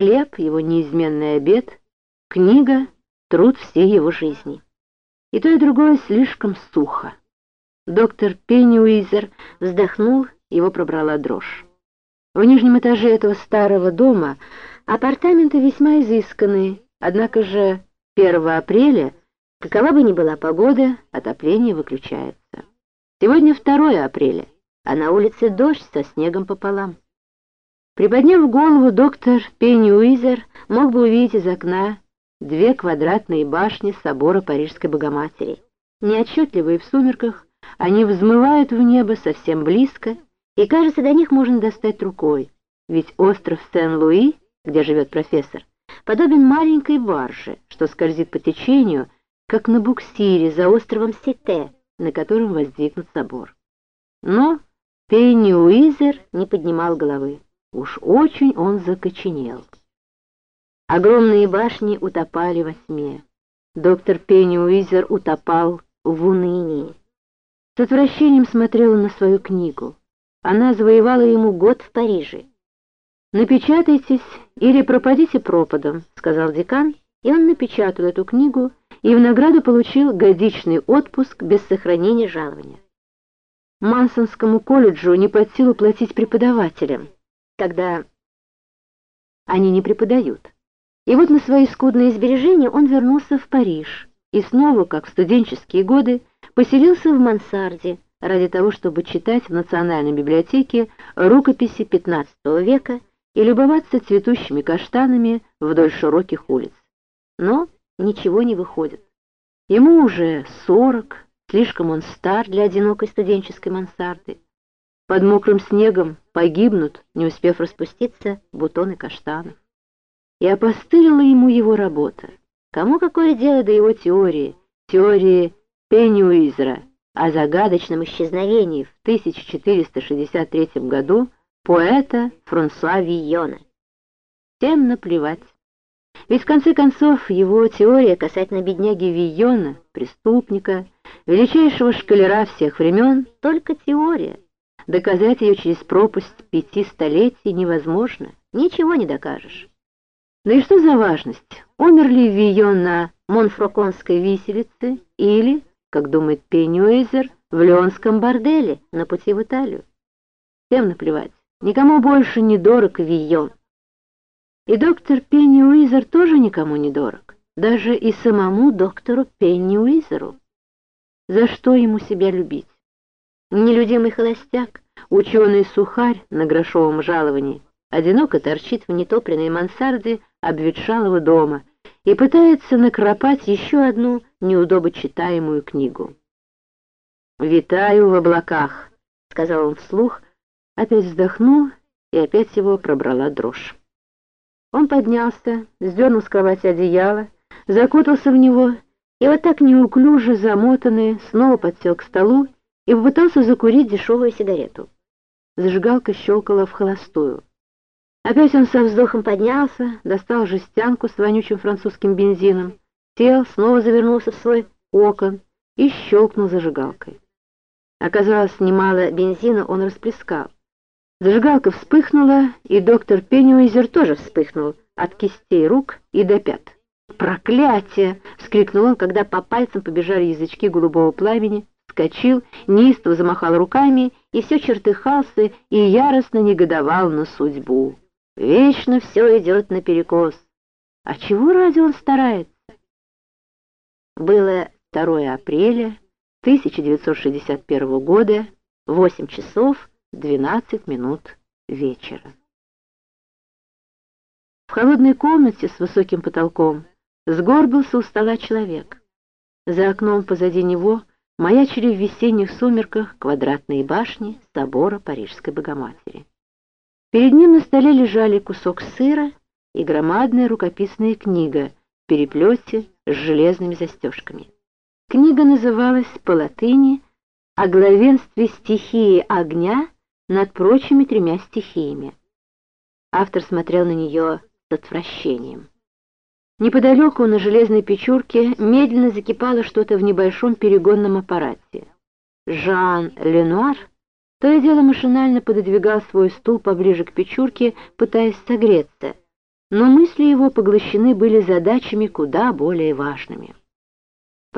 Хлеб — его неизменный обед, книга — труд всей его жизни. И то, и другое слишком сухо. Доктор Пенниуизер вздохнул, его пробрала дрожь. В нижнем этаже этого старого дома апартаменты весьма изысканные, однако же 1 апреля, какова бы ни была погода, отопление выключается. Сегодня 2 апреля, а на улице дождь со снегом пополам. Приподняв голову, доктор Пенни Уизер мог бы увидеть из окна две квадратные башни собора Парижской Богоматери. Неотчетливые в сумерках, они взмывают в небо совсем близко, и, кажется, до них можно достать рукой, ведь остров Сен-Луи, где живет профессор, подобен маленькой барже, что скользит по течению, как на буксире за островом Сите, на котором воздвигнут собор. Но Пенни Уизер не поднимал головы. Уж очень он закоченел. Огромные башни утопали во тьме. Доктор Пенни Уизер утопал в унынии. С отвращением смотрел на свою книгу. Она завоевала ему год в Париже. «Напечатайтесь или пропадите пропадом», — сказал декан, и он напечатал эту книгу и в награду получил годичный отпуск без сохранения жалования. Мансонскому колледжу не под силу платить преподавателям когда они не преподают. И вот на свои скудные сбережения он вернулся в Париж и снова, как в студенческие годы, поселился в мансарде ради того, чтобы читать в Национальной библиотеке рукописи XV века и любоваться цветущими каштанами вдоль широких улиц. Но ничего не выходит. Ему уже сорок, слишком он стар для одинокой студенческой мансарды. Под мокрым снегом погибнут, не успев распуститься, бутоны каштанов. И опостылила ему его работа. Кому какое дело до его теории, теории Пеннюизера о загадочном исчезновении в 1463 году поэта Франсуа Вийона? Всем наплевать. Ведь в конце концов его теория касательно бедняги Вийона, преступника, величайшего шкалера всех времен, только теория. Доказать ее через пропасть пяти столетий невозможно, ничего не докажешь. Да и что за важность, умер ли Вион на Монфроконской виселице или, как думает Пенюэзер, в Леонском борделе на пути в Италию? Всем наплевать, никому больше не дорог Вион. И доктор Пенни Уизер тоже никому не дорог, даже и самому доктору Пенни Уизеру. За что ему себя любить? Нелюдимый холостяк, ученый-сухарь на грошовом жаловании, одиноко торчит в нетопленной мансарде обветшалого дома и пытается накропать еще одну неудобочитаемую книгу. «Витаю в облаках», — сказал он вслух, опять вздохнул, и опять его пробрала дрожь. Он поднялся, сдернул с кровати одеяло, закутался в него и вот так неуклюже замотанный снова подсел к столу и попытался закурить дешевую сигарету. Зажигалка щелкала в холостую. Опять он со вздохом поднялся, достал жестянку с вонючим французским бензином, сел, снова завернулся в свой окон и щелкнул зажигалкой. Оказалось, немало бензина он расплескал. Зажигалка вспыхнула, и доктор Пенниуизер тоже вспыхнул от кистей рук и до пят. «Проклятие!» — вскрикнул он, когда по пальцам побежали язычки голубого пламени, вскочил, неистово замахал руками и все чертыхался и яростно негодовал на судьбу. Вечно все идет наперекос. А чего ради он старается? Было 2 апреля 1961 года, 8 часов 12 минут вечера. В холодной комнате с высоким потолком сгорбился у стола человек. За окном позади него маячили в весенних сумерках квадратные башни собора Парижской Богоматери. Перед ним на столе лежали кусок сыра и громадная рукописная книга в переплете с железными застежками. Книга называлась по латыни «О главенстве стихии огня над прочими тремя стихиями». Автор смотрел на нее с отвращением. Неподалеку на железной печурке медленно закипало что-то в небольшом перегонном аппарате. Жан Ленуар то и дело машинально пододвигал свой стул поближе к печурке, пытаясь согреться, но мысли его поглощены были задачами куда более важными.